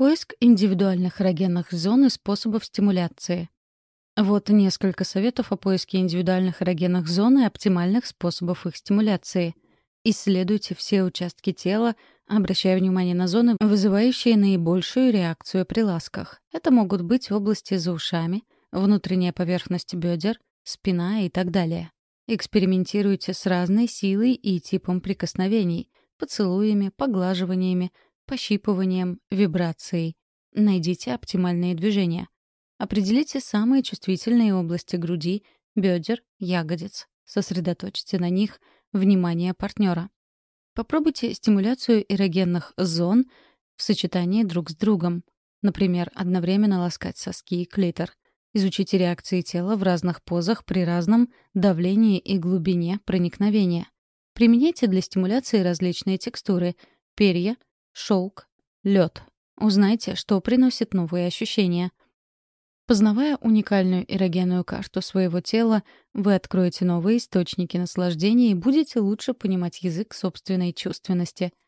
Поиск индивидуальных эрогенных зон и способов стимуляции. Вот несколько советов о поиске индивидуальных эрогенных зон и оптимальных способов их стимуляции. Исследуйте все участки тела, обращая внимание на зоны, вызывающие наибольшую реакцию при ласках. Это могут быть области за ушами, внутренняя поверхность бедер, спина и так далее. Экспериментируйте с разной силой и типом прикосновений, поцелуями, поглаживаниями, пощипыванием, вибрацией. Найдите оптимальные движения. Определите самые чувствительные области груди, бедер, ягодиц. Сосредоточьте на них внимание партнера. Попробуйте стимуляцию эрогенных зон в сочетании друг с другом. Например, одновременно ласкать соски и клитор. Изучите реакции тела в разных позах при разном давлении и глубине проникновения. Применяйте для стимуляции различные текстуры — перья, шелк, лед. Узнайте, что приносит новые ощущения. Познавая уникальную эрогенную карту своего тела, вы откроете новые источники наслаждения и будете лучше понимать язык собственной чувственности —